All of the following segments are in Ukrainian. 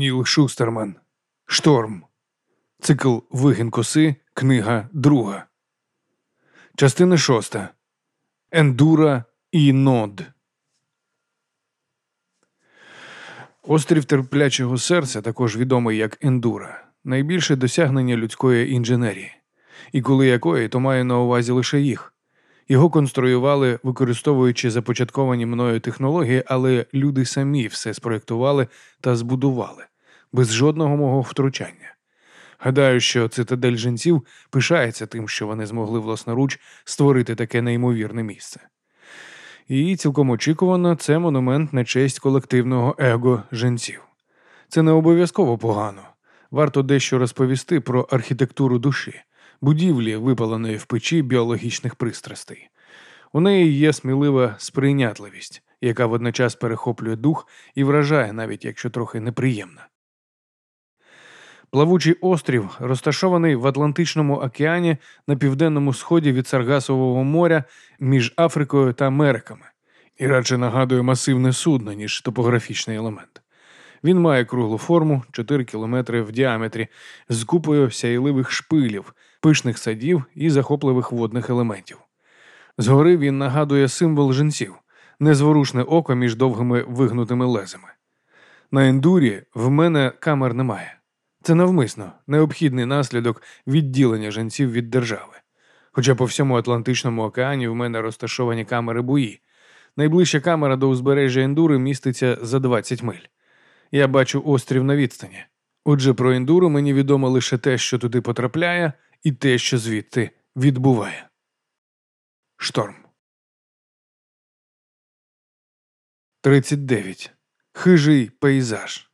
Ніл Шустерман. Шторм. Цикл Вигін коси. Книга друга. Частина шоста. Ендура і Нод. Острів терплячого серця, також відомий як Ендура, найбільше досягнення людської інженерії, і коли якої, то має на увазі лише їх. Його конструювали, використовуючи започатковані мною технології, але люди самі все спроєктували та збудували без жодного мого втручання. Гадаю, що цитадель жінців пишається тим, що вони змогли власноруч створити таке неймовірне місце. І цілком очікувано, це монумент на честь колективного его жінців. Це не обов'язково погано. Варто дещо розповісти про архітектуру душі, будівлі, випаленої в печі біологічних пристрастей. У неї є смілива сприйнятливість, яка водночас перехоплює дух і вражає, навіть якщо трохи неприємна. Плавучий острів розташований в Атлантичному океані на південному сході від Саргасового моря між Африкою та Америками і радше нагадує масивне судно, ніж топографічний елемент. Він має круглу форму 4 кілометри в діаметрі з купою сяйливих шпилів, пишних садів і захопливих водних елементів. Згори він нагадує символ жінців, незворушне око між довгими вигнутими лезами. На ендурі в мене камер немає. Це навмисно необхідний наслідок відділення жінців від держави. Хоча по всьому Атлантичному океані в мене розташовані камери бої. Найближча камера до узбережжя ендури міститься за 20 миль. Я бачу острів на відстані. Отже, про ендуру мені відомо лише те, що туди потрапляє, і те, що звідти відбуває. Шторм. 39. Хижий пейзаж.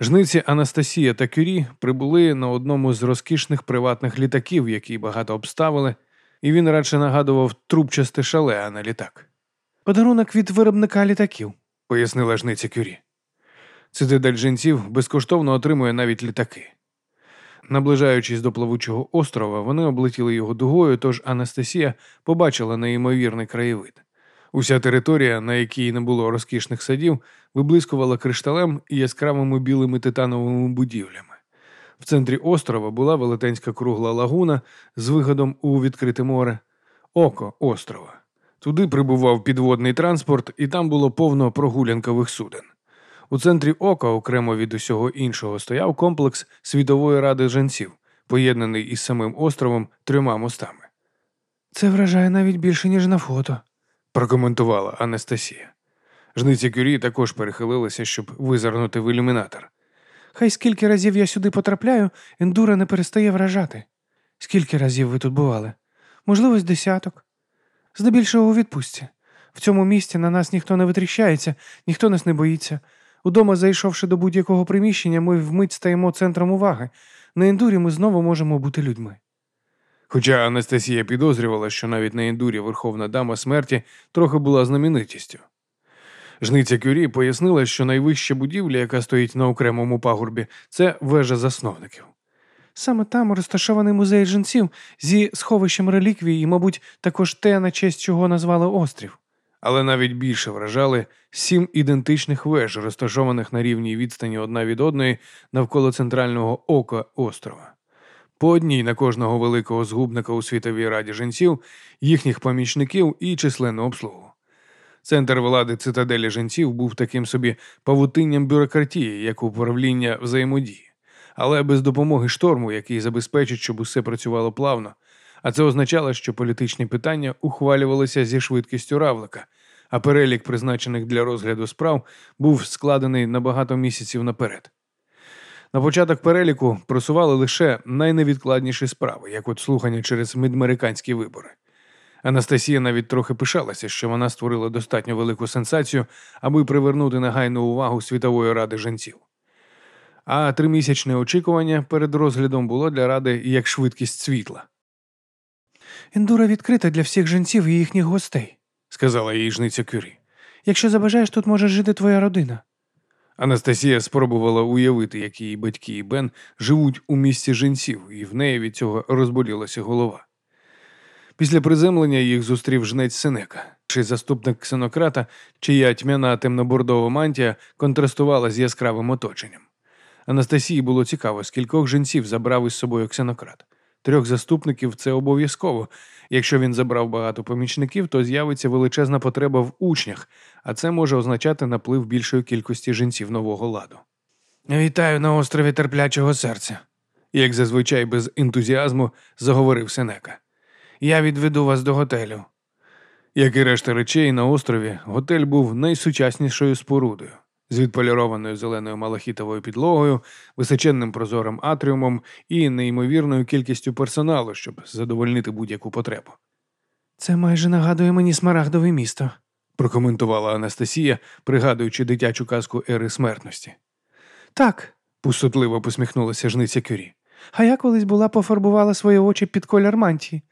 Жниці Анастасія та Кюрі прибули на одному з розкішних приватних літаків, які багато обставили, і він радше нагадував трубчасте шале, а не літак. Подарунок від виробника літаків, пояснила жниця Кюрі. Цитадель жінців безкоштовно отримує навіть літаки. Наближаючись до плавучого острова, вони облетіли його дугою, тож Анастасія побачила неймовірний краєвид. Уся територія, на якій не було розкішних садів, виблискувала кришталем і яскравими білими титановими будівлями. В центрі острова була велетенська кругла лагуна з виходом у відкрите море, око острова. Туди прибував підводний транспорт, і там було повно прогулянкових суден. У центрі ока, окремо від усього іншого, стояв комплекс світової ради женців, поєднаний із самим островом трьома мостами. Це вражає навіть більше, ніж на фото, прокоментувала Анастасія. Жниці Кюрі також перехилилися, щоб визирнути в ілюмінатор. Хай скільки разів я сюди потрапляю, ендура не перестає вражати. Скільки разів ви тут бували? Можливо, з десяток. Здебільшого у відпустці. В цьому місті на нас ніхто не витріщається, ніхто нас не боїться. Удома, зайшовши до будь-якого приміщення, ми вмить стаємо центром уваги. На ендурі ми знову можемо бути людьми. Хоча Анастасія підозрювала, що навіть на ендурі Верховна Дама смерті трохи була знаменитістю. Жниця Кюрі пояснила, що найвища будівля, яка стоїть на окремому пагорбі, це вежа засновників. Саме там розташований музей жінців зі сховищем реліквій і, мабуть, також те, на честь чого назвали острів. Але навіть більше вражали сім ідентичних веж, розташованих на рівній відстані одна від одної навколо центрального ока острова. По одній на кожного великого згубника у світовій раді жінців, їхніх помічників і численну обслугу. Центр влади цитаделі жінців був таким собі павутинням бюрократії, як управління взаємодії, але без допомоги шторму, який забезпечить, щоб усе працювало плавно. А це означало, що політичні питання ухвалювалися зі швидкістю равлика, а перелік, призначених для розгляду справ, був складений на багато місяців наперед. На початок переліку просували лише найневідкладніші справи, як от слухання через мідмериканські вибори. Анастасія навіть трохи пишалася, що вона створила достатньо велику сенсацію, аби привернути нагайну увагу світової ради жінців. А тримісячне очікування перед розглядом було для ради як швидкість світла. Ендура відкрита для всіх жінців і їхніх гостей, сказала їй жниця Кюрі. Якщо забажаєш, тут може жити твоя родина. Анастасія спробувала уявити, як її батьки і Бен живуть у місті жінців, і в неї від цього розболілася голова. Після приземлення їх зустрів жнець Сенека, чи заступник ксенократа, чия тьмяна темнобордова мантія контрастувала з яскравим оточенням. Анастасії було цікаво, скількох жінців забрав із собою ксенократ. Трьох заступників це обов'язково. Якщо він забрав багато помічників, то з'явиться величезна потреба в учнях, а це може означати наплив більшої кількості жінців нового ладу. Вітаю на острові терплячого серця, як зазвичай без ентузіазму заговорив Сенека. Я відведу вас до готелю. Як і решта речей на острові, готель був найсучаснішою спорудою з відполірованою зеленою малахітовою підлогою, височенним прозорим атріумом і неймовірною кількістю персоналу, щоб задовольнити будь-яку потребу. Це майже нагадує мені смарагдове місто, прокоментувала Анастасія, пригадуючи дитячу казку ери смертності. Так, пустотливо посміхнулася жниця Кюрі. А я колись була пофарбувала свої очі під колір мантії.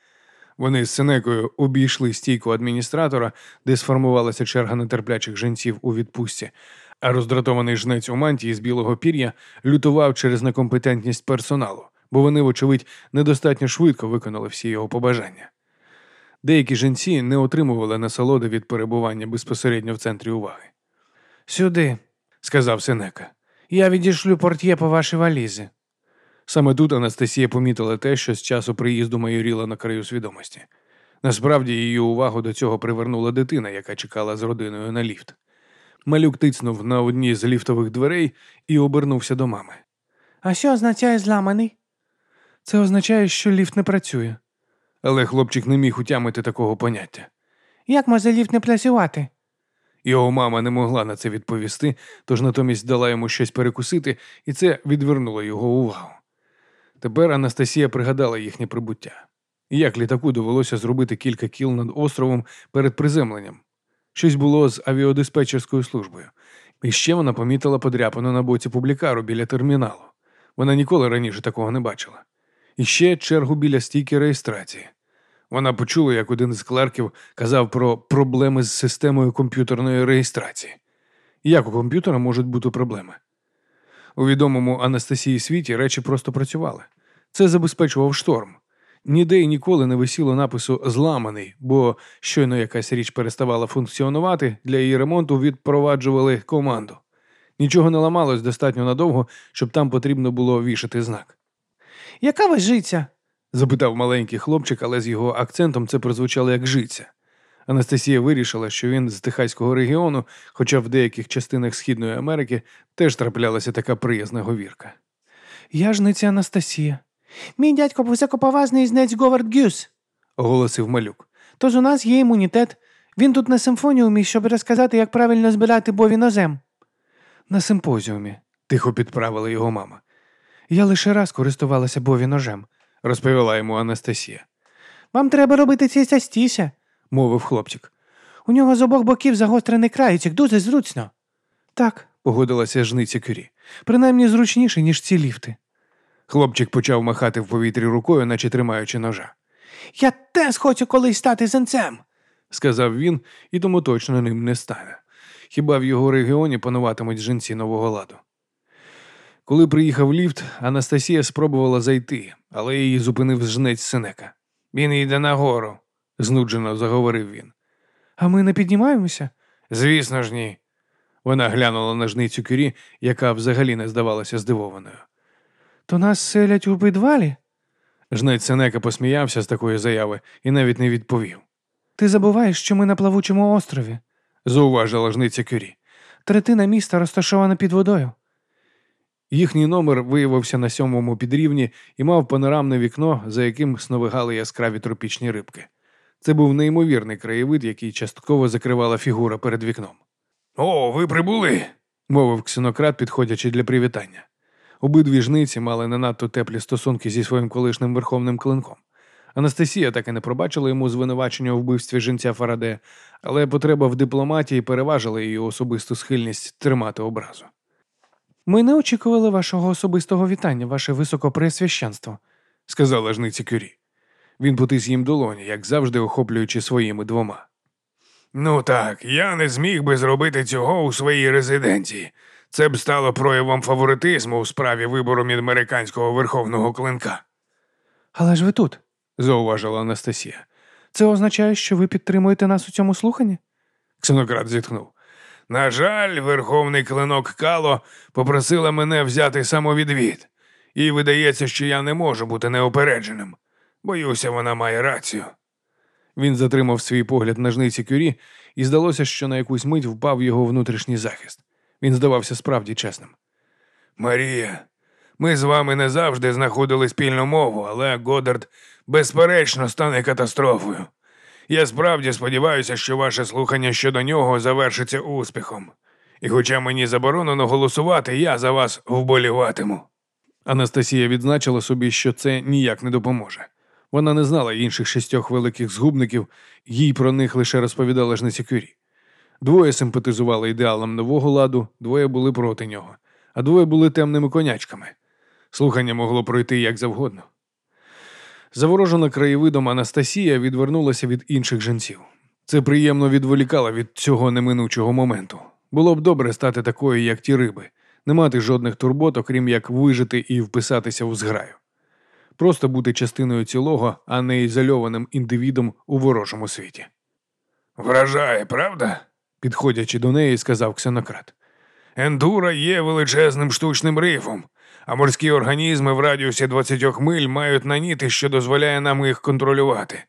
Вони з Сенекою обійшли стійку адміністратора, де сформувалася черга нетерплячих жінців у відпустці, а роздратований жнець у мантії з білого пір'я лютував через некомпетентність персоналу, бо вони, вочевидь, недостатньо швидко виконали всі його побажання. Деякі жінці не отримували насолоди від перебування безпосередньо в центрі уваги. Сюди, сказав Сенека, я відішлю портє по вашій валізі. Саме тут Анастасія помітила те, що з часу приїзду майоріла на краю свідомості. Насправді її увагу до цього привернула дитина, яка чекала з родиною на ліфт. Малюк тицнув на одній з ліфтових дверей і обернувся до мами. А що означає зламаний? Це означає, що ліфт не працює. Але хлопчик не міг утямити такого поняття. Як може ліфт не працювати? Його мама не могла на це відповісти, тож натомість дала йому щось перекусити, і це відвернуло його увагу. Тепер Анастасія пригадала їхнє прибуття. Як літаку довелося зробити кілька кіл над островом перед приземленням. Щось було з авіодиспетчерською службою. І ще вона помітила подряпану на боці публікару біля терміналу. Вона ніколи раніше такого не бачила. І ще чергу біля стійки реєстрації. Вона почула, як один з клерків казав про проблеми з системою комп'ютерної реєстрації. Як у комп'ютера можуть бути проблеми? У відомому Анастасії світі речі просто працювали. Це забезпечував шторм. Ніде і ніколи не висіло напису зламаний, бо щойно якась річ переставала функціонувати, для її ремонту відпроваджували команду. Нічого не ламалось достатньо надовго, щоб там потрібно було вішати знак. Яка ви жиця? запитав маленький хлопчик, але з його акцентом це прозвучало як жиця. Анастасія вирішила, що він з Техаського регіону, хоча в деяких частинах Східної Америки теж траплялася така приязна говірка. Я ж ниця Анастасія. Мій дядько високоповажний знець Говард Гюс, оголосив малюк. Тож у нас є імунітет. Він тут на симфоніумі, щоб розказати, як правильно збирати бовінозем. На симпозіумі, тихо підправила його мама. Я лише раз користувалася бовіножем, розповіла йому Анастасія. Вам треба робити це частіше, мовив хлопчик. У нього з обох боків загострений краєчик, дуже зручно. Так, погодилася жниця Кюрі. Принаймні зручніше, ніж ці ліфти. Хлопчик почав махати в повітрі рукою, наче тримаючи ножа. Я теж хочу колись стати зенцем, сказав він, і тому точно ним не стане. Хіба в його регіоні пануватимуть жінці нового ладу? Коли приїхав ліфт, Анастасія спробувала зайти, але її зупинив жнець Сенека. Він йде нагору, знуджено заговорив він. А ми не піднімаємося? Звісно ж, ні. Вона глянула на жницю кюрі, яка взагалі не здавалася здивованою. То нас селять у підвалі? Жнець Сенека посміявся з такої заяви і навіть не відповів. Ти забуваєш, що ми на плавучому острові, зауважила жниця Кюрі. Третина міста розташована під водою. Їхній номер виявився на сьомому підрівні і мав панорамне вікно, за яким сновигали яскраві тропічні рибки. Це був неймовірний краєвид, який частково закривала фігура перед вікном. О, ви прибули, мовив ксенократ, підходячи для привітання. Обидві жниці мали не надто теплі стосунки зі своїм колишнім верховним клинком. Анастасія так і не пробачила йому звинувачення у вбивстві жінця Фараде, але потреба в дипломатії переважила її особисту схильність тримати образу. Ми не очікували вашого особистого вітання, ваше високопреосвященство», – сказала жниці Кюрі. Він потис їм долоні, як завжди охоплюючи своїми двома. Ну так, я не зміг би зробити цього у своїй резиденції. Це б стало проявом фаворитизму у справі вибору американського верховного клинка. Але ж ви тут, зауважила Анастасія. Це означає, що ви підтримуєте нас у цьому слуханні? Ксенократ зітхнув. На жаль, верховний клинок Кало попросила мене взяти самовідвід, і видається, що я не можу бути неопередженим. Боюся, вона має рацію. Він затримав свій погляд на жниці кюрі, і здалося, що на якусь мить впав його внутрішній захист. Він здавався справді чесним. Марія, ми з вами не завжди знаходили спільну мову, але Годард безперечно стане катастрофою. Я справді сподіваюся, що ваше слухання щодо нього завершиться успіхом. І хоча мені заборонено голосувати, я за вас вболіватиму. Анастасія відзначила собі, що це ніяк не допоможе. Вона не знала інших шістьох великих згубників, їй про них лише розповідала жниця Кюрі. Двоє симпатизували ідеалам нового ладу, двоє були проти нього, а двоє були темними конячками. Слухання могло пройти як завгодно. Заворожена краєвидом Анастасія відвернулася від інших жінців. Це приємно відволікало від цього неминучого моменту. Було б добре стати такою, як ті риби, не мати жодних турбот, окрім як вижити і вписатися в зграю. Просто бути частиною цілого, а не ізольованим індивідом у ворожому світі. Вражає, правда? Підходячи до неї, сказав ксенократ. Ендура є величезним штучним рифом, а морські організми в радіусі 20 миль мають наніти, що дозволяє нам їх контролювати.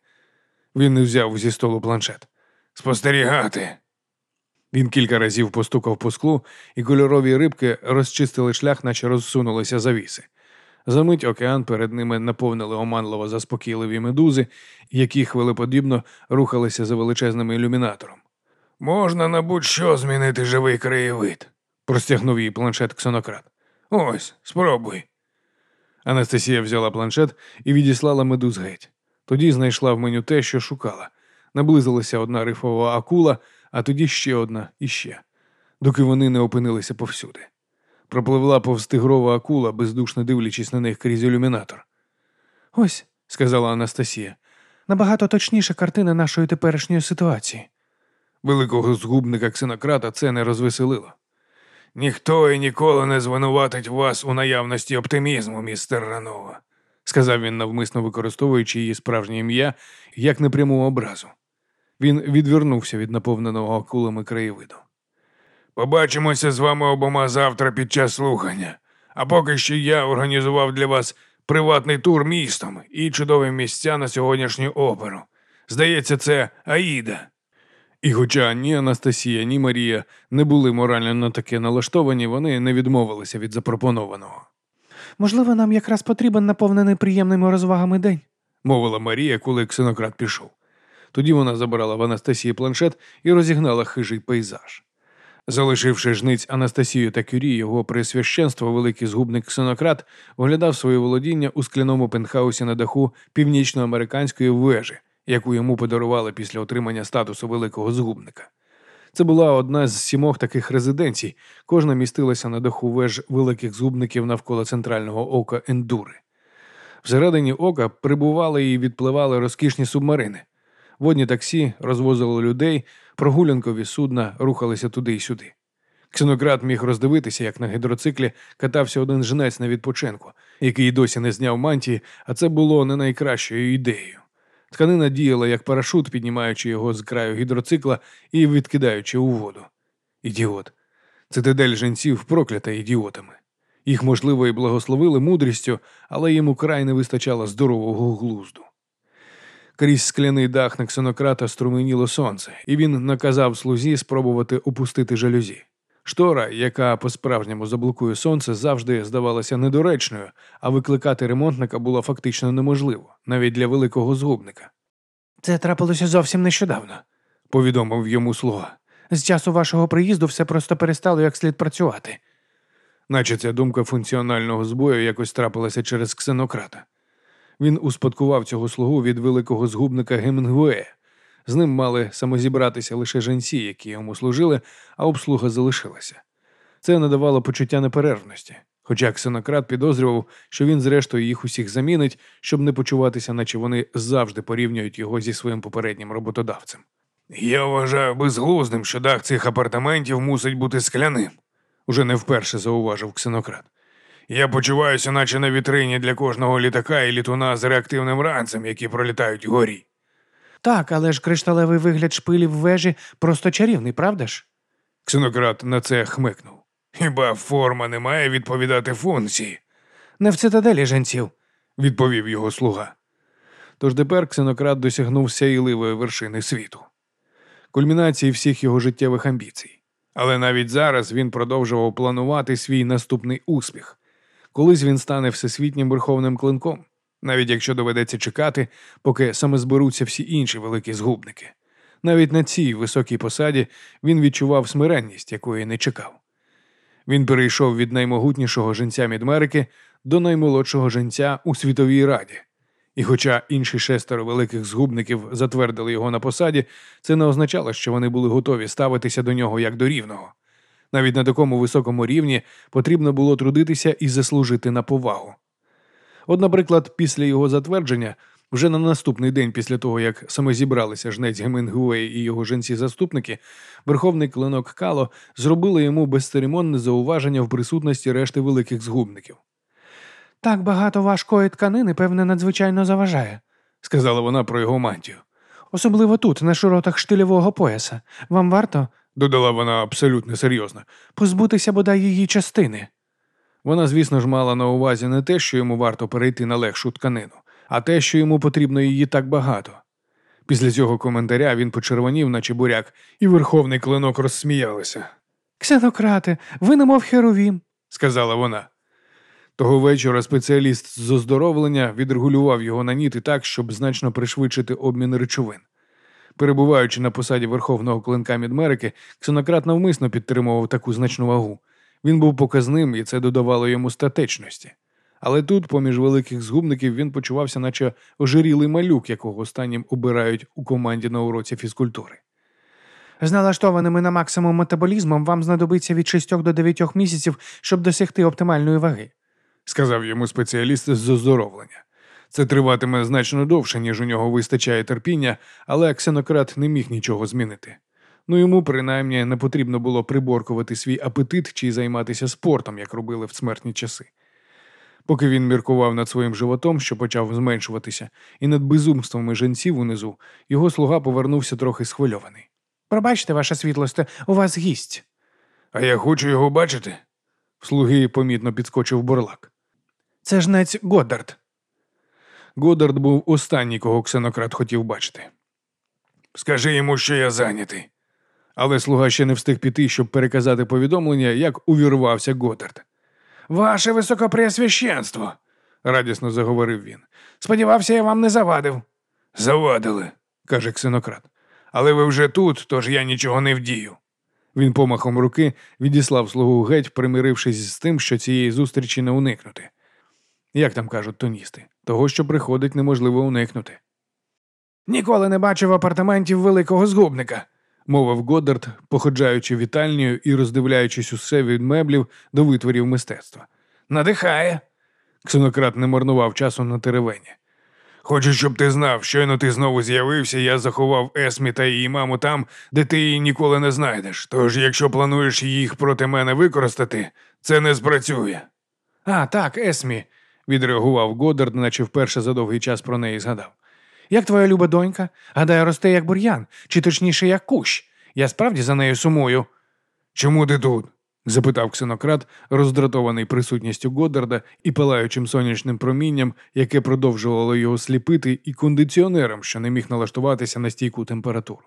Він взяв зі столу планшет. Спостерігати. Він кілька разів постукав по склу, і кольорові рибки розчистили шлях, наче розсунулися завіси. Замить океан перед ними наповнили оманливо заспокійливі медузи, які хвилеподібно рухалися за величезним ілюмінатором. Можна на будь-що змінити живий краєвид, простягнув їй планшет ксенократ. Ось, спробуй. Анастасія взяла планшет і відіслала медуз геть. Тоді знайшла в меню те, що шукала. Наблизилася одна рифова акула, а тоді ще одна і ще, доки вони не опинилися повсюди. Пропливла повз тигрова акула, бездушно дивлячись на них крізь ілюмінатор. Ось, сказала Анастасія, набагато точніша картина нашої теперішньої ситуації. Великого згубника ксенократа це не розвеселило. Ніхто і ніколи не звинуватить вас у наявності оптимізму, містер Ранова, сказав він, навмисно використовуючи її справжнє ім'я як непряму образу. Він відвернувся від наповненого акулами краєвиду. Побачимося з вами обома завтра під час слухання, а поки що я організував для вас приватний тур містом і чудові місця на сьогоднішню оперу. Здається, це Аїда. І хоча ні Анастасія, ні Марія не були морально на таке налаштовані, вони не відмовилися від запропонованого. Можливо, нам якраз потрібен наповнений приємними розвагами день, мовила Марія, коли ксенократ пішов. Тоді вона забрала в Анастасії планшет і розігнала хижий пейзаж. Залишивши жниць Анастасію та Кюрі, його присвященство, великий згубник ксенократ, оглядав своє володіння у скляному пентхаусі на даху північноамериканської вежі, яку йому подарували після отримання статусу великого згубника. Це була одна з сімох таких резиденцій, кожна містилася на даху веж великих згубників навколо центрального ока Ендури. Всередині ока прибували і відпливали розкішні субмарини. Водні таксі розвозили людей, прогулянкові судна рухалися туди й сюди. Ксенократ міг роздивитися, як на гідроциклі катався один жнець на відпочинку, який досі не зняв мантії, а це було не найкращою ідеєю. Тканина діяла як парашут, піднімаючи його з краю гідроцикла і відкидаючи у воду. Ідіот. Цитадель жінців проклята ідіотами. Їх, можливо, і благословили мудрістю, але йому край не вистачало здорового глузду. Крізь скляний дах на ксенократа струменіло сонце, і він наказав слузі спробувати опустити жалюзі. Штора, яка по-справжньому заблокує сонце, завжди здавалася недоречною, а викликати ремонтника було фактично неможливо, навіть для великого згубника. Це трапилося зовсім нещодавно, повідомив йому слуга. З часу вашого приїзду все просто перестало як слід працювати. Наче ця думка функціонального збою якось трапилася через ксенократа. Він успадкував цього слугу від великого згубника Гемінгуея. З ним мали самозібратися лише жінці, які йому служили, а обслуга залишилася. Це надавало почуття неперервності, хоча ксенократ підозрював, що він, зрештою, їх усіх замінить, щоб не почуватися, наче вони завжди порівнюють його зі своїм попереднім роботодавцем. Я вважаю безглуздим, що дах цих апартаментів мусить бути скляним, уже не вперше зауважив ксенократ. Я почуваюся, наче на вітрині для кожного літака і літуна з реактивним ранцем, які пролітають горі. Так, але ж кришталевий вигляд шпилів вежі просто чарівний, правда ж? Ксенократ на це хмикнув. Хіба форма не має відповідати функції? Не в цитаделі женців. відповів його слуга. Тож тепер ксенократ досягнув сяйливої вершини світу, кульмінації всіх його життєвих амбіцій. Але навіть зараз він продовжував планувати свій наступний успіх. Колись він стане всесвітнім верховним клинком, навіть якщо доведеться чекати, поки саме зберуться всі інші великі згубники. Навіть на цій високій посаді він відчував смиренність, якої не чекав. Він перейшов від наймогутнішого женця Мідмерики до наймолодшого женця у світовій раді. І хоча інші шестеро великих згубників затвердили його на посаді, це не означало, що вони були готові ставитися до нього як до рівного. Навіть на такому високому рівні потрібно було трудитися і заслужити на повагу. От, наприклад, після його затвердження, вже на наступний день після того, як саме зібралися жнець Гемінгуей і його жінці-заступники, верховний клинок Кало зробили йому безцеремонне зауваження в присутності решти великих згубників. Так багато важкої тканини, певне, надзвичайно заважає, Сказала вона про його мантію. особливо тут, на широтах штилевого пояса. Вам варто Додала вона абсолютно серйозно. позбутися бодай її частини. Вона, звісно ж, мала на увазі не те, що йому варто перейти на легшу тканину, а те, що йому потрібно її так багато. Після цього коментаря він почервонів, наче буряк, і верховний клинок розсміялися, Ксенократе, ви немов херовім. сказала вона. Того вечора спеціаліст з оздоровлення відрегулював його на ніти так, щоб значно пришвидшити обмін речовин. Перебуваючи на посаді верховного клинка Мідмерики, ксенократ навмисно підтримував таку значну вагу. Він був показним, і це додавало йому статечності. Але тут, поміж великих згубників, він почувався, наче ожирілий малюк, якого останнім обирають у команді на уроці фізкультури. З налаштованими на максимум метаболізмом вам знадобиться від 6 до 9 місяців, щоб досягти оптимальної ваги. сказав йому спеціаліст з оздоровлення. Це триватиме значно довше, ніж у нього вистачає терпіння, але ксенократ не міг нічого змінити. Ну йому принаймні не потрібно було приборкувати свій апетит чи займатися спортом, як робили в смертні часи. Поки він міркував над своїм животом, що почав зменшуватися, і над безумствами жінців унизу, його слуга повернувся трохи схвильований. Пробачте, ваша світлосте, у вас гість. А я хочу його бачити. В слуги помітно підскочив борлак. Це жнець Годдард. Годард був останній, кого ксенократ хотів бачити. Скажи йому, що я зайнятий. Але слуга ще не встиг піти, щоб переказати повідомлення, як увірвався Годард. Ваше високопреосвященство, радісно заговорив він. Сподівався, я вам не завадив. Завадили, каже ксенократ. Але ви вже тут, тож я нічого не вдію. Він помахом руки відіслав слугу геть, примирившись з тим, що цієї зустрічі не уникнути. Як там кажуть тоністи, того, що приходить, неможливо уникнути. Ніколи не бачив апартаментів великого згубника. Мовив Годдард, походжаючи вітальнею і роздивляючись усе від меблів до витворів мистецтва. Надихає. Ксенократ не марнував часу на теревені. Хочу, щоб ти знав, щойно ти знову з'явився, я заховав Есмі та її маму там, де ти її ніколи не знайдеш. Тож, якщо плануєш їх проти мене використати, це не спрацює. А, так, Есмі. відреагував Годдард, наче вперше за довгий час про неї згадав. Як твоя люба донька? Гадаю, росте як бур'ян, чи точніше як кущ. Я справді за нею сумую. Чому ти тут? запитав ксенократ, роздратований присутністю Годдарда і палаючим сонячним промінням, яке продовжувало його сліпити, і кондиціонером, що не міг налаштуватися на стійку температуру.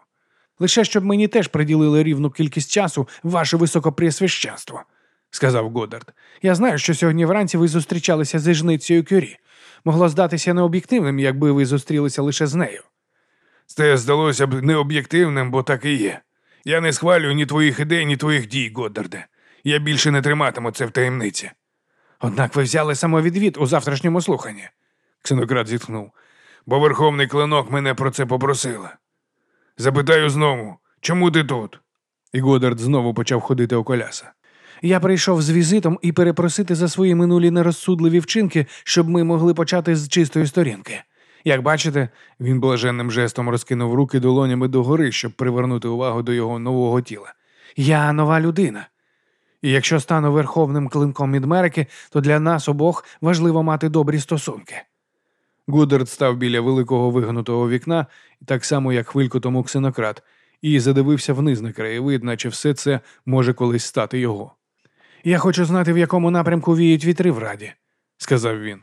Лише щоб мені теж приділили рівну кількість часу, ваше високопреосвященство, сказав Годдард. Я знаю, що сьогодні вранці ви зустрічалися зі жницею Кюрі. Могло здатися необ'єктивним, якби ви зустрілися лише з нею. Це здалося б необ'єктивним, бо так і є. Я не схвалюю ні твоїх ідей, ні твоїх дій, Годдарде. Я більше не триматиму це в таємниці. Однак ви взяли самовідвід у завтрашньому слуханні. Ксенократ зітхнув. Бо верховний клинок мене про це попросила. Запитаю знову, чому ти тут? І Годдард знову почав ходити у коляса. Я прийшов з візитом і перепросити за свої минулі нерозсудливі вчинки, щоб ми могли почати з чистої сторінки. Як бачите, він блаженним жестом розкинув руки долонями догори, щоб привернути увагу до його нового тіла. я нова людина. І якщо стану верховним клинком Мідмерики, то для нас обох важливо мати добрі стосунки. Гудард став біля великого вигнутого вікна, так само, як хвильку тому ксенократ, і задивився вниз на краєвид, наче все це може колись стати його. Я хочу знати, в якому напрямку віють вітри в раді, сказав він.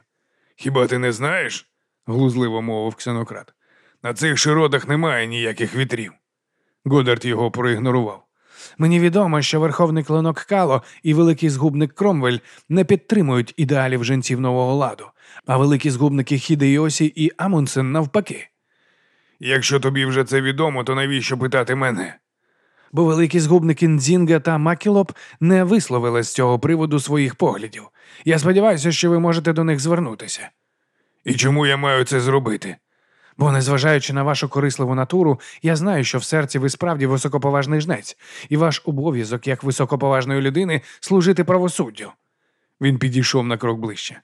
Хіба ти не знаєш? глузливо мовив ксенократ. На цих широтах немає ніяких вітрів. Годард його проігнорував. Мені відомо, що верховний клинок Кало і великий згубник Кромвель не підтримують ідеалів жінців нового ладу, а великі згубники Хідейосі і Амундсен навпаки. Якщо тобі вже це відомо, то навіщо питати мене? Бо великі згубники Нзінга та Макілоп не висловили з цього приводу своїх поглядів. Я сподіваюся, що ви можете до них звернутися. І чому я маю це зробити? Бо, незважаючи на вашу корисливу натуру, я знаю, що в серці ви справді високоповажний жнець, і ваш обов'язок як високоповажної людини служити правосуддю. Він підійшов на крок ближче.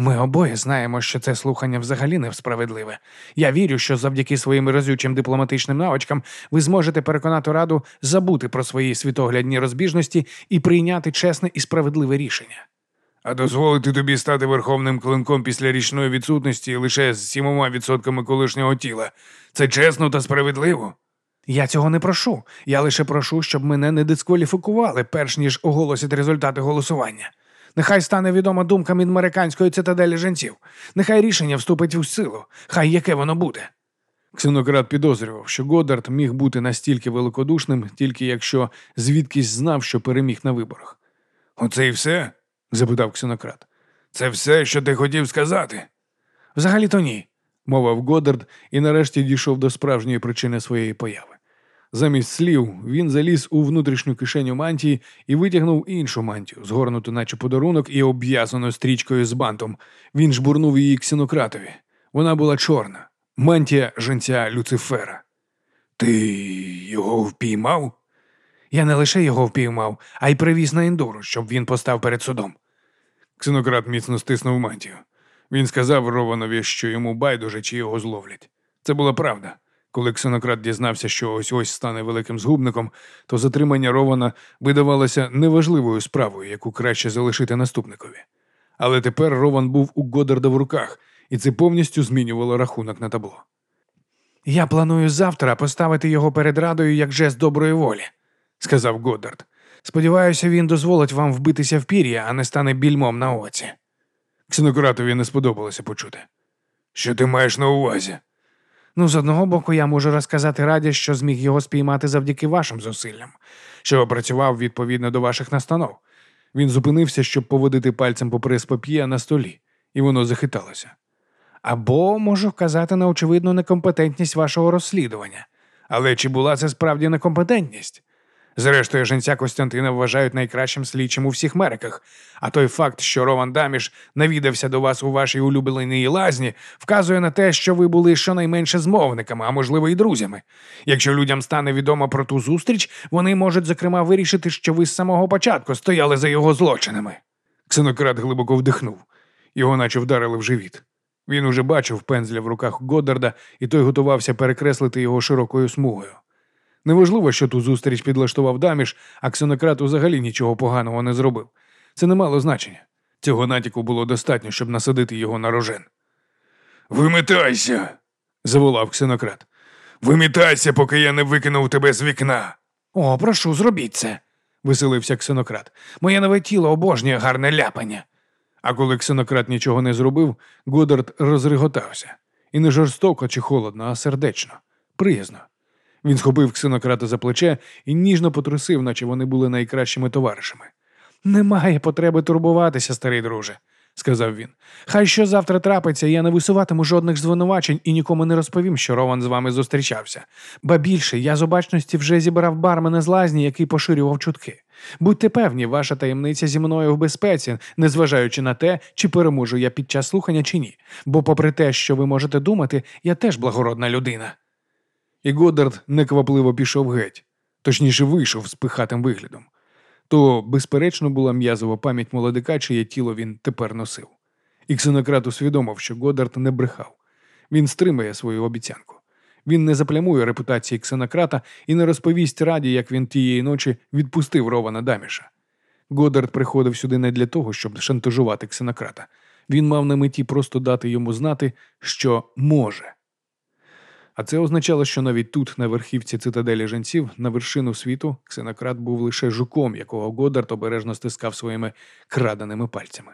Ми обоє знаємо, що це слухання взагалі несправедливе. Я вірю, що завдяки своїм разючим дипломатичним навичкам ви зможете переконати раду забути про свої світоглядні розбіжності і прийняти чесне і справедливе рішення. А дозволити тобі стати верховним клинком після річної відсутності лише з сімома відсотками колишнього тіла. Це чесно та справедливо. Я цього не прошу. Я лише прошу, щоб мене не дискваліфікували, перш ніж оголосять результати голосування. Нехай стане відома думка від американської цитаделі жінців. Нехай рішення вступить у силу. Хай яке воно буде. Ксенократ підозрював, що Годард міг бути настільки великодушним, тільки якщо звідкись знав, що переміг на виборах. Оце і все? запитав ксенократ. Це все, що ти хотів сказати? Взагалі то ні, мовив Годард і нарешті дійшов до справжньої причини своєї появи. Замість слів він заліз у внутрішню кишеню мантії і витягнув іншу мантію, згорнуту, наче подарунок, і обв'язану стрічкою з бантом. Він жбурнув її ксенократові. Вона була чорна, мантія женця Люцифера. Ти його впіймав? Я не лише його впіймав, а й привіз на індуру, щоб він постав перед судом. Ксенократ міцно стиснув мантію. Він сказав Рованові, що йому байдуже, чи його зловлять. Це була правда. Коли ксенократ дізнався, що ось ось стане великим згубником, то затримання Рована видавалося неважливою справою, яку краще залишити наступникові. Але тепер Рован був у Годарда в руках, і це повністю змінювало рахунок на табло. Я планую завтра поставити його перед радою як жест доброї волі, сказав Годдард. Сподіваюся, він дозволить вам вбитися в пір'я, а не стане більмом на оці. Ксенократові не сподобалося почути. Що ти маєш на увазі? Ну, з одного боку, я можу розказати раді, що зміг його спіймати завдяки вашим зусиллям, що опрацював відповідно до ваших настанов. Він зупинився, щоб поводити пальцем по прес-пап'є на столі, і воно захиталося. Або можу вказати на очевидну некомпетентність вашого розслідування. Але чи була це справді некомпетентність? Зрештою, женця Костянтина вважають найкращим слідчим у всіх мериках. А той факт, що Роман Даміш навідався до вас у вашій улюбленій лазні, вказує на те, що ви були щонайменше змовниками, а можливо, і друзями. Якщо людям стане відомо про ту зустріч, вони можуть, зокрема, вирішити, що ви з самого початку стояли за його злочинами. Ксенократ глибоко вдихнув, його наче вдарили в живіт. Він уже бачив пензля в руках Годдарда, і той готувався перекреслити його широкою смугою. Неважливо, що ту зустріч підлаштував даміш, а ксенократ взагалі нічого поганого не зробив. Це не мало значення. Цього натяку було достатньо, щоб насадити його на рожен. Вимитайся, заволав ксенократ. Вимітайся, поки я не викинув тебе з вікна. О, прошу, зробіть це, веселився ксенократ. Моє нове тіло обожнює гарне ляпання. А коли ксенократ нічого не зробив, Годард розреготався. І не жорстоко чи холодно, а сердечно, приязно. Він схопив ксенократа за плече і ніжно потрусив, наче вони були найкращими товаришами. Немає потреби турбуватися, старий друже, сказав він. Хай що завтра трапиться, я не висуватиму жодних звинувачень і нікому не розповім, що Рован з вами зустрічався. Ба більше, я з обачності вже зібрав бармена з лазні, який поширював чутки. Будьте певні, ваша таємниця зі мною в безпеці, незважаючи на те, чи переможу я під час слухання, чи ні. Бо, попри те, що ви можете думати, я теж благородна людина. І Годдард неквапливо пішов геть, точніше вийшов з пихатим виглядом. То, безперечно, була м'язова пам'ять молодика, чиє тіло він тепер носив. І ксенократ усвідомив, що Годдард не брехав. Він стримає свою обіцянку. Він не заплямує репутації ксенократа і не розповість раді, як він тієї ночі відпустив Рована Даміша. Годдард приходив сюди не для того, щоб шантажувати ксенократа. Він мав на меті просто дати йому знати, що може. А це означало, що навіть тут, на верхівці цитаделі женців, на вершину світу, ксенократ був лише жуком, якого Годард обережно стискав своїми краденими пальцями.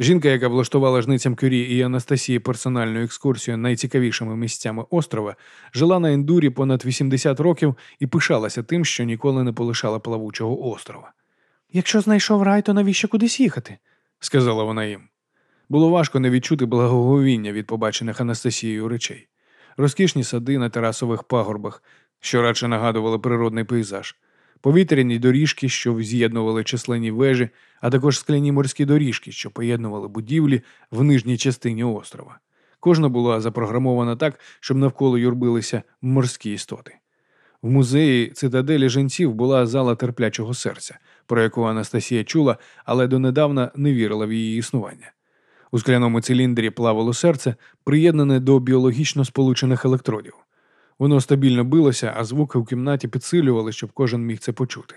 Жінка, яка влаштувала жницям Кюрі і Анастасії персональну екскурсію найцікавішими місцями острова, жила на ендурі понад 80 років і пишалася тим, що ніколи не полишала плавучого острова. Якщо знайшов рай, то навіщо кудись їхати? сказала вона їм. Було важко не відчути благоговіння від побачених Анастасією речей, розкішні сади на терасових пагорбах, що радше нагадували природний пейзаж, повітряні доріжки, що з'єднували численні вежі, а також скляні морські доріжки, що поєднували будівлі в нижній частині острова. Кожна була запрограмована так, щоб навколо юрбилися морські істоти. В музеї цитаделі жінців була зала терплячого серця, про яку Анастасія чула, але донедавна не вірила в її існування. У скляному циліндрі плавало серце, приєднане до біологічно сполучених електродів. Воно стабільно билося, а звуки в кімнаті підсилювали, щоб кожен міг це почути.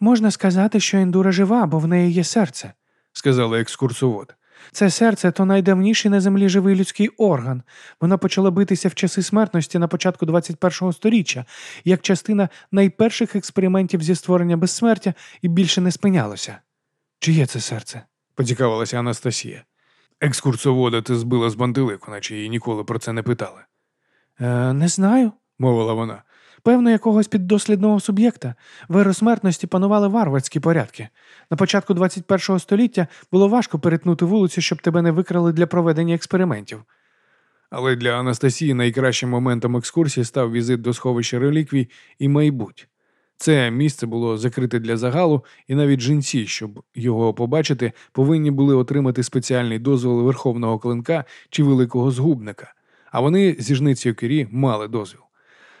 Можна сказати, що ендура жива, бо в неї є серце, сказала екскурсовод. Це серце то найдавніший на землі живий людський орган. Воно почало битися в часи смертності на початку 21-го сторіччя, як частина найперших експериментів зі створення безсмертя і більше не спинялося. Чиє це серце? поцікавилася Анастасія. Екскурсовода ти збила з бантелику, наче її ніколи про це не питали. Е, Не знаю, мовила вона. Певно, якогось піддослідного суб'єкта. В еросмертності панували варварські порядки. На початку 21-го століття було важко перетнути вулицю, щоб тебе не викрали для проведення експериментів. Але для Анастасії найкращим моментом екскурсії став візит до сховища реліквій і майбуть. Це місце було закрите для загалу, і навіть жінці, щоб його побачити, повинні були отримати спеціальний дозвіл верховного клинка чи великого згубника. А вони зі жницею Кирі мали дозвіл.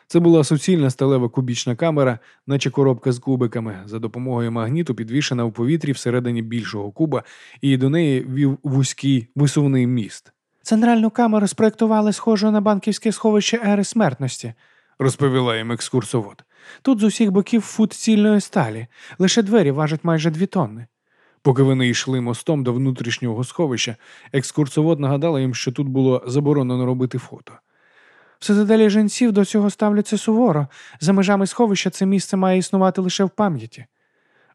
Це була суцільна сталева кубічна камера, наче коробка з кубиками, за допомогою магніту підвішена у повітрі всередині більшого куба, і до неї вів вузький висувний міст. Центральну камеру спроектували схожу на банківське сховище ери смертності, розповіла їм екскурсовод. Тут з усіх боків фут цільної сталі, лише двері важать майже дві тонни. Поки вони йшли мостом до внутрішнього сховища, екскурсовод нагадала їм, що тут було заборонено робити фото. В цитаделі жінців до цього ставляться суворо. За межами сховища це місце має існувати лише в пам'яті.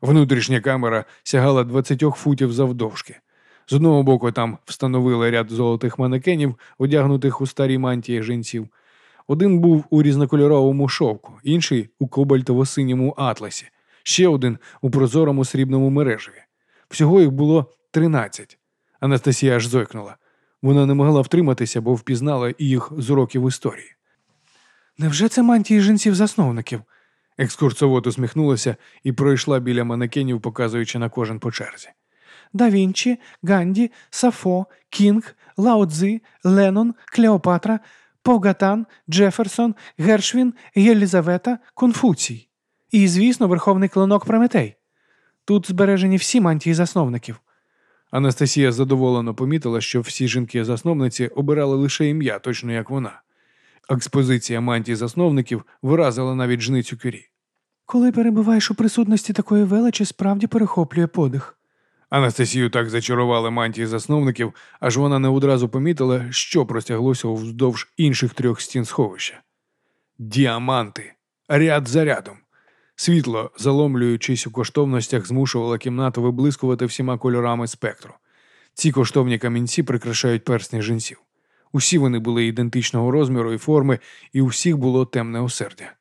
Внутрішня камера сягала 20 футів завдовжки. З одного боку там встановили ряд золотих манекенів, одягнутих у старі мантії жінців. Один був у різнокольоровому шовку, інший у кобальтово-синьому атласі, ще один у прозорому срібному мережеві. Всього їх було тринадцять. Анастасія аж зойкнула. Вона не могла втриматися, бо впізнала їх з уроків історії. Невже це мантії жінців-засновників? Екскурсовод усміхнулася і пройшла біля манекенів, показуючи на кожен по черзі. Да Вінчі, Ганді, Сафо, Кінг, Лао Цзи, Леннон, Клеопатра, Повгатан, Джеферсон, Гершвін, Єлізавета, Конфуцій. І, звісно, верховний клинок Прометей. Тут збережені всі мантії засновників. Анастасія задоволено помітила, що всі жінки-засновниці обирали лише ім'я, точно як вона. Експозиція мантій засновників виразила навіть жницю кюрі. Коли перебуваєш у присутності такої величі, справді перехоплює подих. Анастасію так зачарували мантії засновників, аж вона не одразу помітила, що простяглося вздовж інших трьох стін сховища. Діаманти, ряд за рядом. Світло, заломлюючись у коштовностях, змушувало кімнату виблискувати всіма кольорами спектру. Ці коштовні камінці прикрашають персні жінців. Усі вони були ідентичного розміру і форми, і у всіх було темне осердя.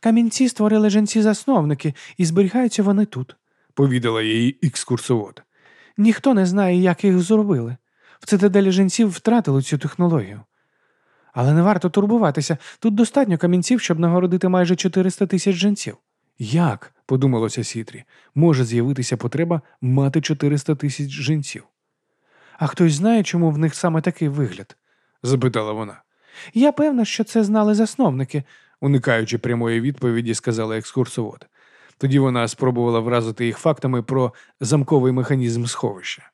Камінці створили жінці-засновники, і зберігаються вони тут, повідала їй екскурсовод. Ніхто не знає, як їх зробили. В цитаделі жінців втратили цю технологію. Але не варто турбуватися. Тут достатньо камінців, щоб нагородити майже 400 тисяч жінців. Як, подумалося Сітрі, може з'явитися потреба мати 400 тисяч жінців? А хтось знає, чому в них саме такий вигляд? запитала вона. Я певна, що це знали засновники, уникаючи прямої відповіді, сказала екскурсовод. Тоді вона спробувала вразити їх фактами про замковий механізм сховища.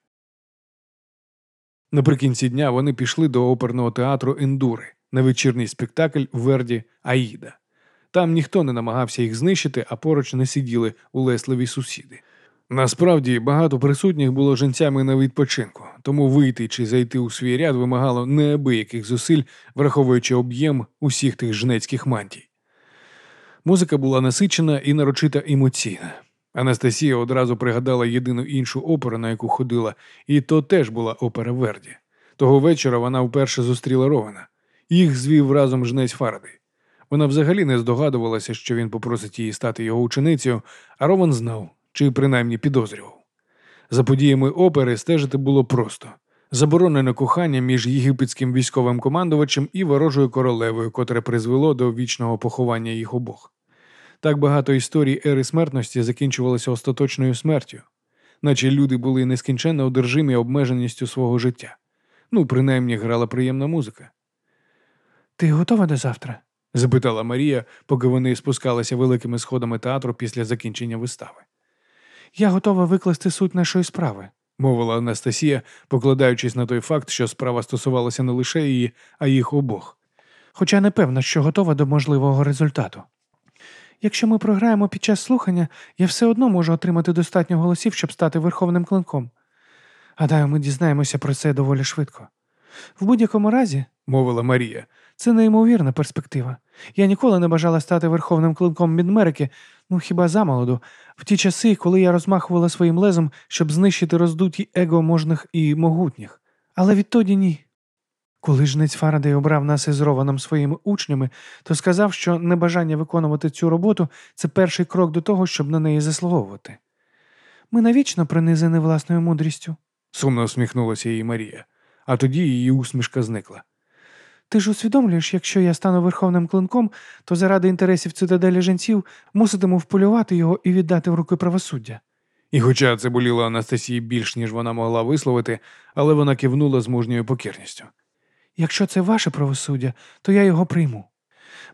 Наприкінці дня вони пішли до оперного театру Ендури на вечірній спектакль Верді Аїда. Там ніхто не намагався їх знищити, а поруч не сиділи улесливі сусіди. Насправді багато присутніх було жінцями на відпочинку, тому вийти чи зайти у свій ряд вимагало неабияких зусиль, враховуючи об'єм усіх тих жнецьких мантій. Музика була насичена і нарочито емоційна. Анастасія одразу пригадала єдину іншу оперу, на яку ходила, і то теж була опера Верді. Того вечора вона вперше зустріла Рована. Їх звів разом жнець Фарадей. Вона взагалі не здогадувалася, що він попросить її стати його ученицею, а Рован знав чи принаймні підозрював. За подіями опери стежити було просто заборонене кохання між єгипетським військовим командувачем і ворожою королевою, котре призвело до вічного поховання їх обох. Так багато історій ери смертності закінчувалося остаточною смертю, наче люди були нескінченно одержимі обмеженістю свого життя. Ну, принаймні грала приємна музика. Ти готова до завтра? запитала Марія, поки вони спускалися великими сходами театру після закінчення вистави. Я готова викласти суть нашої справи, мовила Анастасія, покладаючись на той факт, що справа стосувалася не лише її, а їх обох. Хоча не певна, що готова до можливого результату. Якщо ми програємо під час слухання, я все одно можу отримати достатньо голосів, щоб стати верховним клинком. Гадаю, ми дізнаємося про це доволі швидко. В будь-якому разі, мовила Марія, це неймовірна перспектива. Я ніколи не бажала стати верховним клинком Мідмерики, ну хіба замолоду, в ті часи, коли я розмахувала своїм лезом, щоб знищити роздуті его можних і могутніх. Але відтоді ні. Коли жнець Фарадей обрав нас із Рованом своїми учнями, то сказав, що небажання виконувати цю роботу це перший крок до того, щоб на неї заслуговувати. Ми навічно принизані власною мудрістю, сумно усміхнулася їй Марія, а тоді її усмішка зникла. Ти ж усвідомлюєш, якщо я стану верховним клинком, то заради інтересів цитаделі жінців муситиму вполювати його і віддати в руки правосуддя. І, хоча це боліло Анастасії більш, ніж вона могла висловити, але вона кивнула з мужньою покірністю. Якщо це ваше правосуддя, то я його прийму.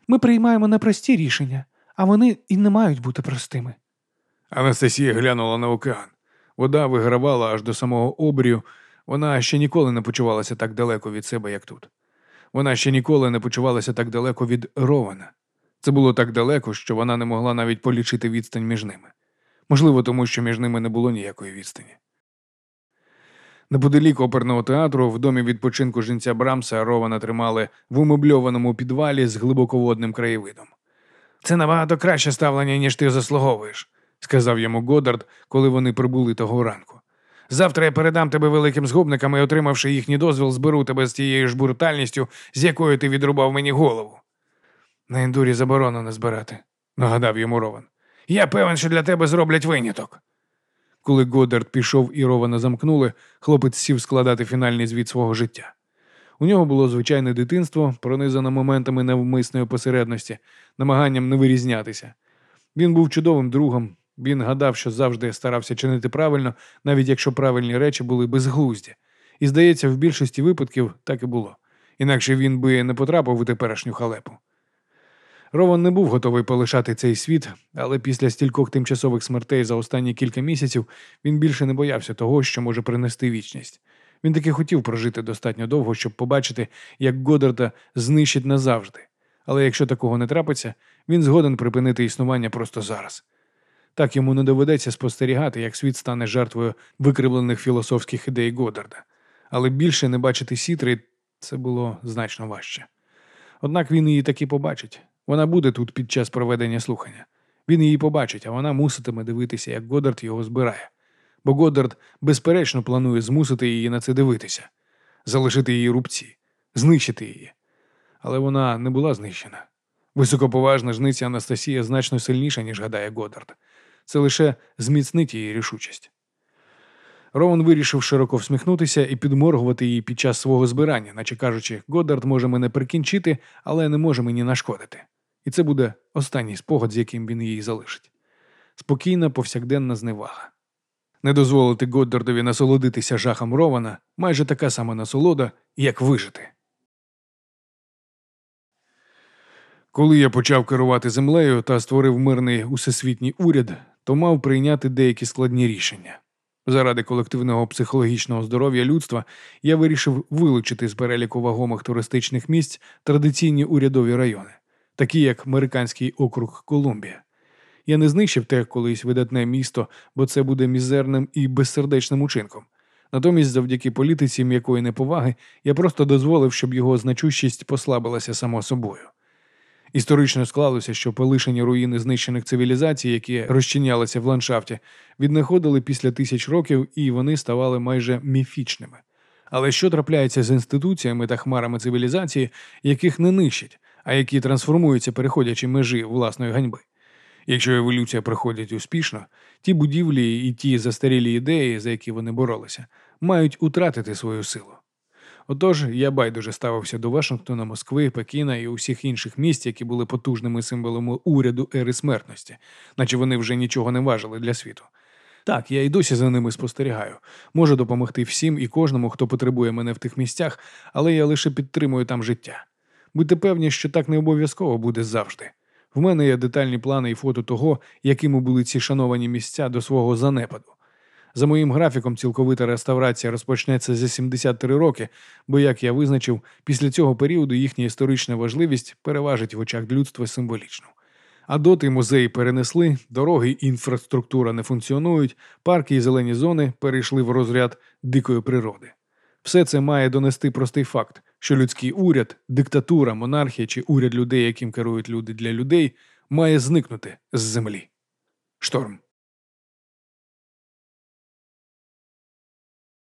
Ми приймаємо непрості рішення, а вони і не мають бути простими. Анастасія глянула на океан. Вода вигравала аж до самого обрію, вона ще ніколи не почувалася так далеко від себе, як тут. Вона ще ніколи не почувалася так далеко від Рована. Це було так далеко, що вона не могла навіть полічити відстань між ними. Можливо, тому що між ними не було ніякої відстані. Неподалік оперного театру в домі відпочинку жінця Брамса Рована тримали в умебльованому підвалі з глибоководним краєвидом. Це набагато краще ставлення, ніж ти заслуговуєш, сказав йому Годард, коли вони прибули того ранку. Завтра я передам тебе великим згубникам і, отримавши їхній дозвіл, зберу тебе з тією ж брутальністю, з якою ти відрубав мені голову. На індурі заборонено збирати, нагадав йому Рован. Я певен, що для тебе зроблять виняток. Коли Годард пішов і Рована замкнули, хлопець сів складати фінальний звіт свого життя. У нього було звичайне дитинство, пронизане моментами навмисної посередності, намаганням не вирізнятися. Він був чудовим другом, він гадав, що завжди старався чинити правильно, навіть якщо правильні речі були безглузді. І, здається, в більшості випадків так і було. Інакше він би не потрапив у теперішню халепу. Рован не був готовий полишати цей світ, але після стількох тимчасових смертей за останні кілька місяців він більше не боявся того, що може принести вічність. Він таки хотів прожити достатньо довго, щоб побачити, як Годарда знищить назавжди. Але якщо такого не трапиться, він згоден припинити існування просто зараз. Так йому не доведеться спостерігати, як світ стане жертвою викривлених філософських ідей Годарда. Але більше не бачити сітри це було значно важче. Однак він її таки побачить. Вона буде тут під час проведення слухання. Він її побачить, а вона муситиме дивитися, як Годард його збирає. Бо Годард, безперечно, планує змусити її на це дивитися, залишити її рубці, знищити її. Але вона не була знищена. Високоповажна жниця Анастасія значно сильніша, ніж гадає Годард. Це лише зміцнить її рішучість. Рован вирішив широко всміхнутися і підморгувати її під час свого збирання, наче кажучи, Годард може мене прикінчити, але не може мені нашкодити. І це буде останній спогад, з яким він її залишить. Спокійна, повсякденна зневага. Не дозволити Годдардові насолодитися жахом Рована майже така сама насолода, як вижити. Коли я почав керувати землею та створив мирний усесвітній уряд, то мав прийняти деякі складні рішення. Заради колективного психологічного здоров'я людства я вирішив вилучити з переліку вагомих туристичних місць традиційні урядові райони, такі як Американський округ Колумбія. Я не знищив те колись видатне місто, бо це буде мізерним і безсердечним учинком. Натомість, завдяки політиці м'якої неповаги, я просто дозволив, щоб його значущість послабилася само собою. Історично склалося, що полишені руїни знищених цивілізацій, які розчинялися в ландшафті, віднаходили після тисяч років і вони ставали майже міфічними. Але що трапляється з інституціями та хмарами цивілізації, яких не нищать, а які трансформуються, переходячи межі власної ганьби? Якщо еволюція проходить успішно, ті будівлі і ті застарілі ідеї, за які вони боролися, мають утратити свою силу. Отож, я байдуже ставився до Вашингтона, Москви, Пекіна і усіх інших місць, які були потужними символами уряду ери смертності, наче вони вже нічого не важили для світу. Так, я й досі за ними спостерігаю. Можу допомогти всім і кожному, хто потребує мене в тих місцях, але я лише підтримую там життя. Будьте певні, що так не обов'язково буде завжди. В мене є детальні плани і фото того, якими були ці шановані місця до свого занепаду. За моїм графіком, цілковита реставрація розпочнеться за 73 роки, бо, як я визначив, після цього періоду їхня історична важливість переважить в очах людства символічно. А доти музеї перенесли, дороги і інфраструктура не функціонують, парки і зелені зони перейшли в розряд дикої природи. Все це має донести простий факт, що людський уряд, диктатура, монархія чи уряд людей, яким керують люди для людей, має зникнути з землі. Шторм.